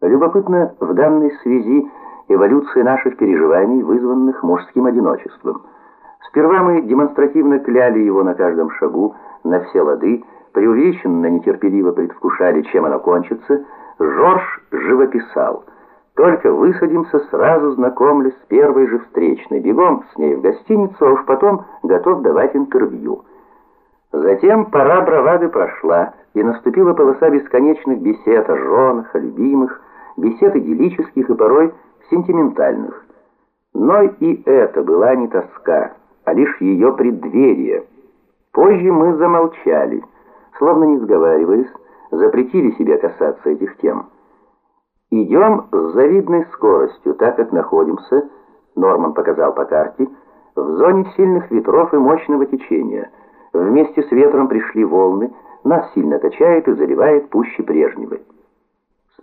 Любопытно в данной связи эволюция наших переживаний, вызванных мужским одиночеством. Сперва мы демонстративно кляли его на каждом шагу, на все лады, преувеличенно нетерпеливо предвкушали, чем оно кончится. Жорж живописал. Только высадимся, сразу знакомлюсь с первой же встречной, бегом с ней в гостиницу, а уж потом готов давать интервью. Затем пора бравады прошла, и наступила полоса бесконечных бесед о женах, о любимых, бесед идиллических и порой сентиментальных. Но и это была не тоска, а лишь ее преддверие. Позже мы замолчали, словно не сговариваясь, запретили себе касаться этих тем. Идем с завидной скоростью, так как находимся, Норман показал по карте, в зоне сильных ветров и мощного течения. Вместе с ветром пришли волны, нас сильно качает и заливает пуще прежнего.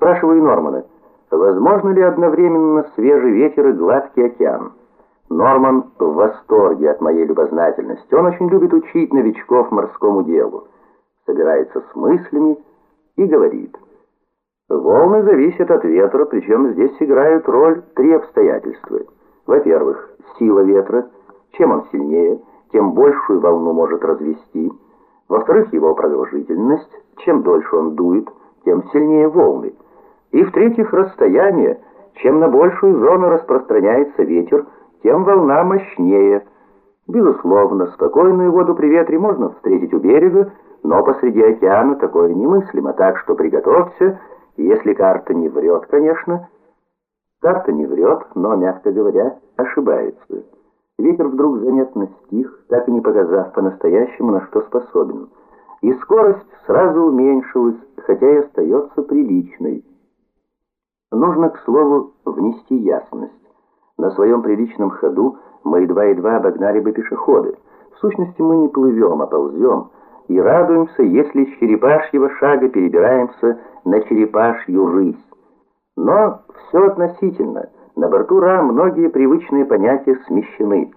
Спрашиваю Нормана, возможно ли одновременно свежий ветер и гладкий океан? Норман в восторге от моей любознательности. Он очень любит учить новичков морскому делу. Собирается с мыслями и говорит. Волны зависят от ветра, причем здесь играют роль три обстоятельства. Во-первых, сила ветра. Чем он сильнее, тем большую волну может развести. Во-вторых, его продолжительность. Чем дольше он дует, тем сильнее волны. И в-третьих, расстояние. Чем на большую зону распространяется ветер, тем волна мощнее. Безусловно, спокойную воду при ветре можно встретить у берега, но посреди океана такое немыслимо, так что приготовься, если карта не врет, конечно. Карта не врет, но, мягко говоря, ошибается. Ветер вдруг заметно стих, так и не показав по-настоящему, на что способен. И скорость сразу уменьшилась, хотя и остается приличной. Нужно, к слову, внести ясность. На своем приличном ходу мы едва-едва обогнали бы пешеходы. В сущности, мы не плывем, а ползем, и радуемся, если с черепашьего шага перебираемся на черепашью рысь. Но все относительно. На борту Ра многие привычные понятия смещены.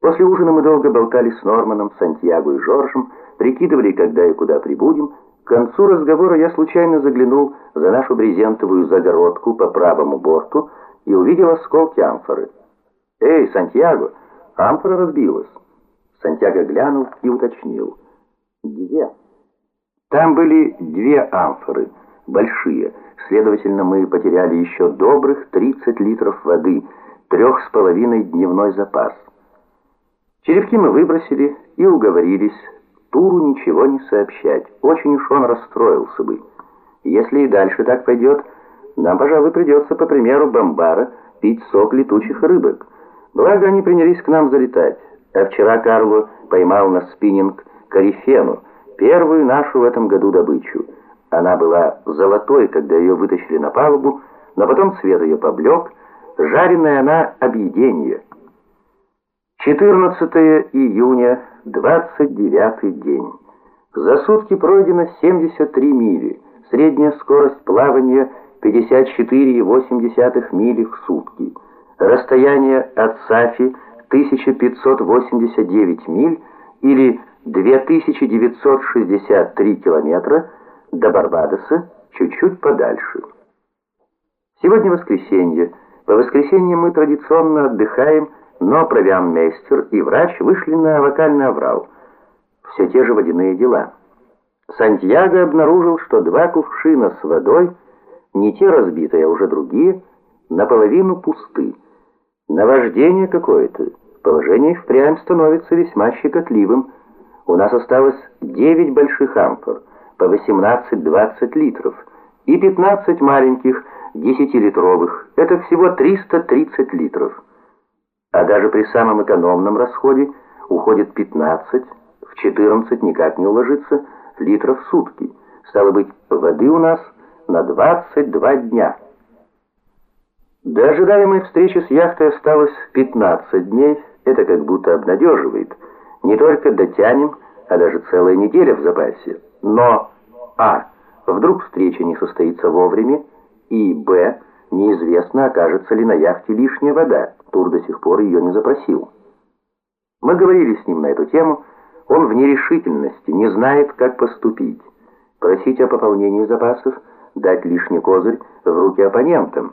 После ужина мы долго болтали с Норманом, Сантьяго и Жоржем, прикидывали, когда и куда прибудем. К концу разговора я случайно заглянул за нашу брезентовую загородку по правому борту и увидел осколки амфоры. «Эй, Сантьяго, амфора разбилась!» Сантьяго глянул и уточнил. «Где?» Там были две амфоры, большие, Следовательно, мы потеряли еще добрых 30 литров воды, трех с половиной дневной запас. Черепки мы выбросили и уговорились Туру ничего не сообщать. Очень уж он расстроился бы. Если и дальше так пойдет, нам, пожалуй, придется, по примеру Бомбара, пить сок летучих рыбок. Благо, они принялись к нам залетать. А вчера Карло поймал на спиннинг корифену, первую нашу в этом году добычу. Она была золотой, когда ее вытащили на палубу, но потом цвет ее поблек, жареная она объедение. 14 июня, 29 день. За сутки пройдено 73 мили, средняя скорость плавания 54,8 мили в сутки. Расстояние от Сафи 1589 миль или 2963 километра, до Барбадоса, чуть-чуть подальше. Сегодня воскресенье. По воскресеньям мы традиционно отдыхаем, но провианмейстер и врач вышли на вокальный аврал. Все те же водяные дела. Сантьяго обнаружил, что два кувшина с водой, не те разбитые, а уже другие, наполовину пусты. Наваждение какое-то. Положение впрямь становится весьма щекотливым. У нас осталось девять больших амфор по 18-20 литров и 15 маленьких 10-литровых. Это всего 330 литров. А даже при самом экономном расходе уходит 15, в 14 никак не уложится литров в сутки. Стало быть, воды у нас на 22 дня. До ожидаемой встречи с яхтой осталось 15 дней. Это как будто обнадеживает. Не только дотянем, а даже целая неделя в запасе. Но а. Вдруг встреча не состоится вовремя, и Б. Неизвестно, окажется ли на яхте лишняя вода. Тур до сих пор ее не запросил. Мы говорили с ним на эту тему. Он в нерешительности, не знает, как поступить. Просить о пополнении запасов, дать лишний козырь в руки оппонентам,